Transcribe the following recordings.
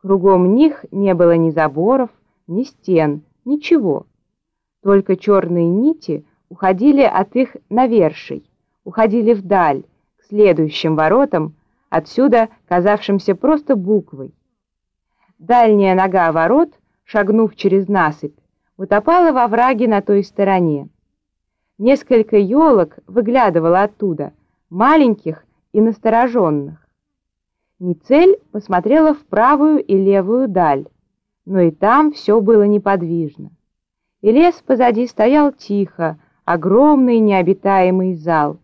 Кругом них не было ни заборов, ни стен, ничего. Только черные нити уходили от их навершей, уходили вдаль, к следующим воротам, отсюда казавшимся просто буквой. Дальняя нога ворот, шагнув через насыпь, утопала во враге на той стороне. Несколько елок выглядывало оттуда, маленьких и настороженных. Мицель посмотрела в правую и левую даль, но и там все было неподвижно. И лес позади стоял тихо, огромный необитаемый зал.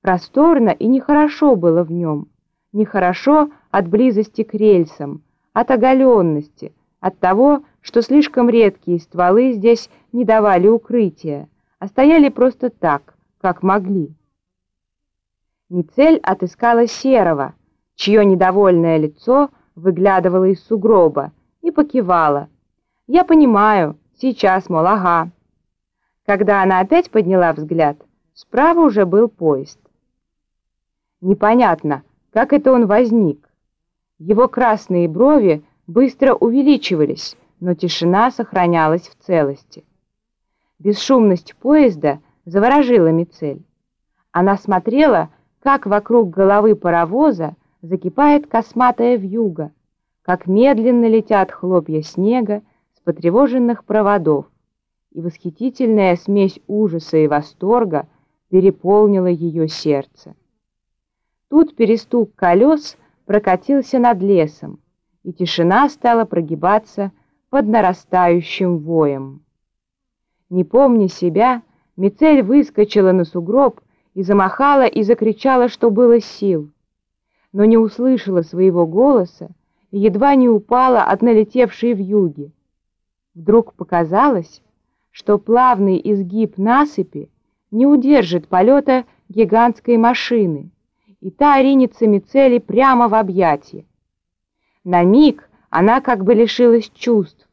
Просторно и нехорошо было в нем, нехорошо от близости к рельсам, от оголенности, от того, что слишком редкие стволы здесь не давали укрытия, а стояли просто так, как могли. Мицель отыскала серого, чье недовольное лицо выглядывало из сугроба, и покивала. «Я понимаю, сейчас, мол, ага». Когда она опять подняла взгляд, справа уже был поезд. Непонятно, как это он возник. Его красные брови быстро увеличивались, но тишина сохранялась в целости. Бесшумность поезда заворожила Мицель. Она смотрела, как вокруг головы паровоза закипает косматая вьюга, как медленно летят хлопья снега с потревоженных проводов, и восхитительная смесь ужаса и восторга переполнила ее сердце. Тут перестук колес прокатился над лесом, и тишина стала прогибаться под нарастающим воем. Не помня себя, Мицель выскочила на сугроб и замахала и закричала, что было сил но не услышала своего голоса и едва не упала от налетевшей вьюги. Вдруг показалось, что плавный изгиб насыпи не удержит полета гигантской машины, и та ринется Мицели прямо в объятия. На миг она как бы лишилась чувств,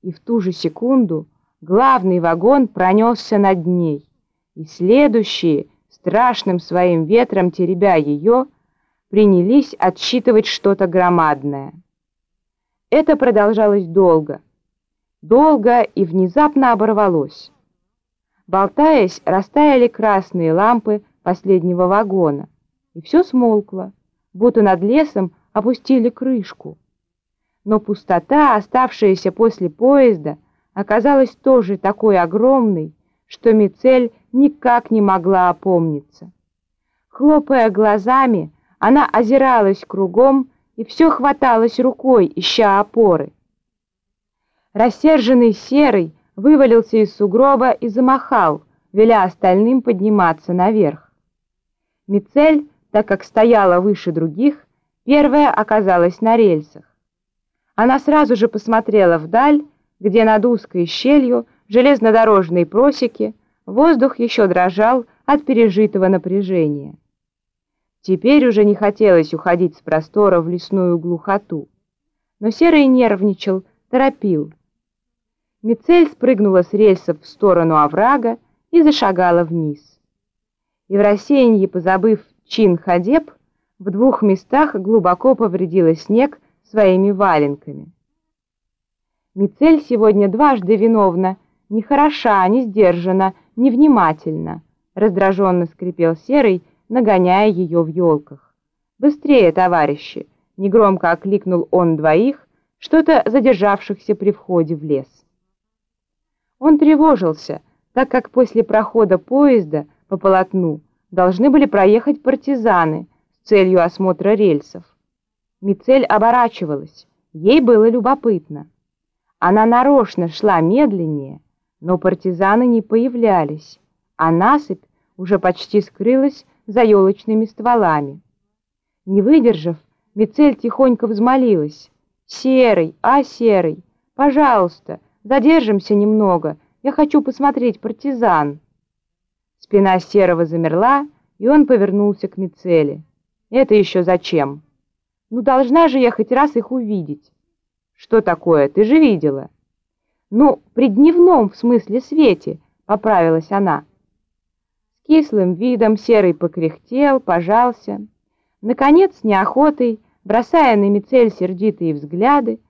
и в ту же секунду главный вагон пронесся над ней, и следующие, страшным своим ветром теребя ее, принялись отсчитывать что-то громадное. Это продолжалось долго. Долго и внезапно оборвалось. Болтаясь, растаяли красные лампы последнего вагона, и все смолкло, будто над лесом опустили крышку. Но пустота, оставшаяся после поезда, оказалась тоже такой огромной, что Мицель никак не могла опомниться. Хлопая глазами, она озиралась кругом и все хваталась рукой, ища опоры. Рассерженный серый вывалился из сугроба и замахал, веля остальным подниматься наверх. Мицель, так как стояла выше других, первая оказалась на рельсах. Она сразу же посмотрела вдаль, где над узкой щелью железнодорожной просеки воздух еще дрожал от пережитого напряжения. Теперь уже не хотелось уходить с простора в лесную глухоту. Но Серый нервничал, торопил. Мицель спрыгнула с рельсов в сторону оврага и зашагала вниз. И в рассеянии, позабыв чин ходеб, в двух местах глубоко повредила снег своими валенками. Мицель сегодня дважды виновна, нехороша, не сдержана, невнимательна, раздраженно скрипел Серый, нагоняя ее в елках. «Быстрее, товарищи!» — негромко окликнул он двоих, что-то задержавшихся при входе в лес. Он тревожился, так как после прохода поезда по полотну должны были проехать партизаны с целью осмотра рельсов. Мицель оборачивалась, ей было любопытно. Она нарочно шла медленнее, но партизаны не появлялись, а насыпь уже почти скрылась за елочными стволами. Не выдержав, Мицель тихонько взмолилась. «Серый, а, Серый, пожалуйста, задержимся немного, я хочу посмотреть партизан». Спина Серого замерла, и он повернулся к Мицеле. «Это еще зачем?» «Ну, должна же я хоть раз их увидеть». «Что такое? Ты же видела». «Ну, при дневном, в смысле, свете», — поправилась она кислым видом серый покряхтел, пожался. Наконец, неохотой, бросая на Мицель сердитые взгляды,